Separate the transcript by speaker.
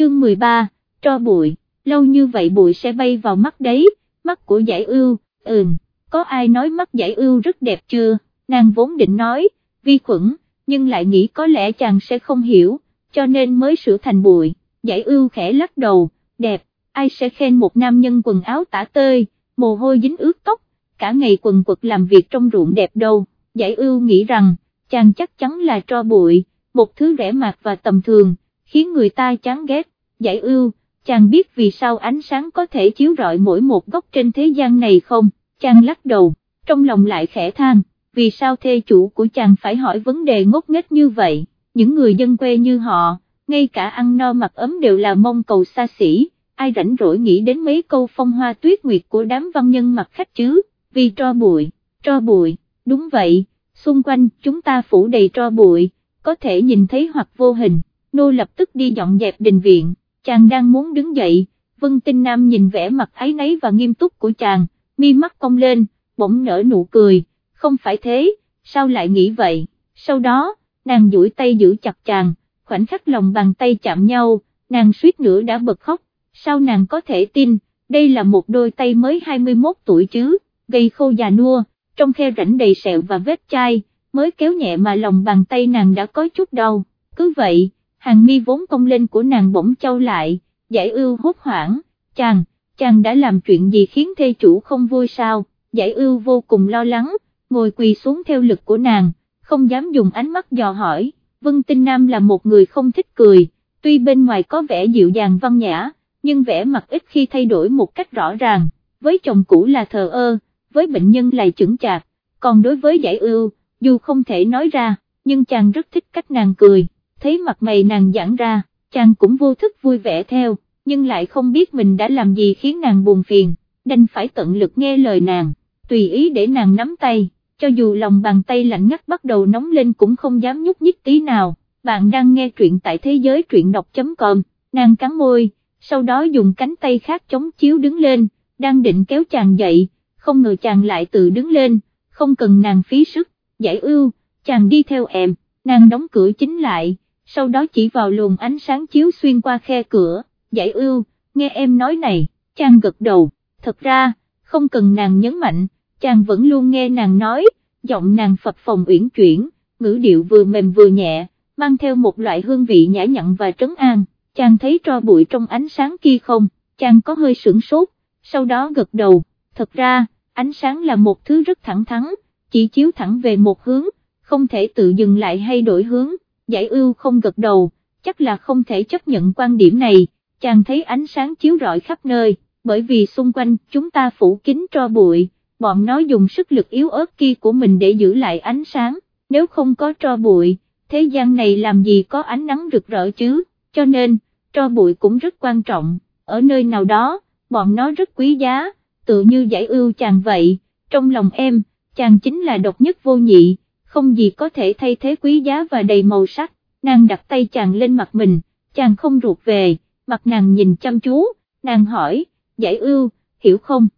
Speaker 1: chương 13, cho bụi, lâu như vậy bụi sẽ bay vào mắt đấy, mắt của giải ưu, ừm, có ai nói mắt giải ưu rất đẹp chưa, nàng vốn định nói, vi khuẩn, nhưng lại nghĩ có lẽ chàng sẽ không hiểu, cho nên mới sửa thành bụi, giải ưu khẽ lắc đầu, đẹp, ai sẽ khen một nam nhân quần áo tả tơi, mồ hôi dính ướt tóc, cả ngày quần quật làm việc trong ruộng đẹp đâu, giải ưu nghĩ rằng, chàng chắc chắn là tro bụi, một thứ rẻ mạt và tầm thường, khiến người ta chán ghét, giải ưu, chàng biết vì sao ánh sáng có thể chiếu rọi mỗi một góc trên thế gian này không, chàng lắc đầu, trong lòng lại khẽ than, vì sao thê chủ của chàng phải hỏi vấn đề ngốc nghếch như vậy, những người dân quê như họ, ngay cả ăn no mặc ấm đều là mong cầu xa xỉ, ai rảnh rỗi nghĩ đến mấy câu phong hoa tuyết nguyệt của đám văn nhân mặt khách chứ, vì tro bụi, tro bụi, đúng vậy, xung quanh chúng ta phủ đầy tro bụi, có thể nhìn thấy hoặc vô hình, nô lập tức đi dọn dẹp đình viện, chàng đang muốn đứng dậy, Vân Tinh Nam nhìn vẻ mặt ấy nấy và nghiêm túc của chàng, mi mắt cong lên, bỗng nở nụ cười, không phải thế, sao lại nghĩ vậy, sau đó, nàng duỗi tay giữ chặt chàng, khoảnh khắc lòng bàn tay chạm nhau, nàng suýt nữa đã bật khóc, sao nàng có thể tin, đây là một đôi tay mới 21 tuổi chứ, gầy khô già nua, trong khe rãnh đầy sẹo và vết chai, mới kéo nhẹ mà lòng bàn tay nàng đã có chút đau, cứ vậy, hàng mi vốn cong lên của nàng bỗng trao lại, giải ưu hốt hoảng, chàng, chàng đã làm chuyện gì khiến thê chủ không vui sao, giải ưu vô cùng lo lắng, ngồi quỳ xuống theo lực của nàng, không dám dùng ánh mắt dò hỏi, Vân Tinh Nam là một người không thích cười, tuy bên ngoài có vẻ dịu dàng văn nhã, nhưng vẻ mặt ít khi thay đổi một cách rõ ràng, với chồng cũ là thờ ơ, với bệnh nhân là chững chạc, còn đối với giải ưu, dù không thể nói ra, nhưng chàng rất thích cách nàng cười, thấy mặt mày nàng giãn ra, chàng cũng vô thức vui vẻ theo, nhưng lại không biết mình đã làm gì khiến nàng buồn phiền, đành phải tận lực nghe lời nàng, tùy ý để nàng nắm tay, cho dù lòng bàn tay lạnh ngắt bắt đầu nóng lên cũng không dám nhúc nhích tí nào, bạn đang nghe truyện tại thế giới truyện đọc.com, nàng cắn môi, sau đó dùng cánh tay khác chống chiếu đứng lên, đang định kéo chàng dậy, không ngờ chàng lại tự đứng lên, không cần nàng phí sức, giải ưu, chàng đi theo em, nàng đóng cửa chính lại, sau đó chỉ vào luồng ánh sáng chiếu xuyên qua khe cửa, giải ưu, nghe em nói này, chàng gật đầu, thật ra, không cần nàng nhấn mạnh, chàng vẫn luôn nghe nàng nói, giọng nàng phập phòng uyển chuyển, ngữ điệu vừa mềm vừa nhẹ, mang theo một loại hương vị nhã nhặn và trấn an, chàng thấy tro bụi trong ánh sáng kia không, chàng có hơi sửng sốt, sau đó gật đầu, thật ra, ánh sáng là một thứ rất thẳng thắn, chỉ chiếu thẳng về một hướng, không thể tự dừng lại hay đổi hướng, giải ưu không gật đầu, chắc là không thể chấp nhận quan điểm này, chàng thấy ánh sáng chiếu rọi khắp nơi, bởi vì xung quanh chúng ta phủ kín tro bụi, bọn nó dùng sức lực yếu ớt kia của mình để giữ lại ánh sáng, nếu không có tro bụi, thế gian này làm gì có ánh nắng rực rỡ chứ, cho nên, tro bụi cũng rất quan trọng, ở nơi nào đó, bọn nó rất quý giá, tự như giải ưu chàng vậy, trong lòng em, chàng chính là độc nhất vô nhị, không gì có thể thay thế quý giá và đầy màu sắc, nàng đặt tay chàng lên mặt mình, chàng không ruột về, mặt nàng nhìn chăm chú, nàng hỏi, giải ưu, hiểu không?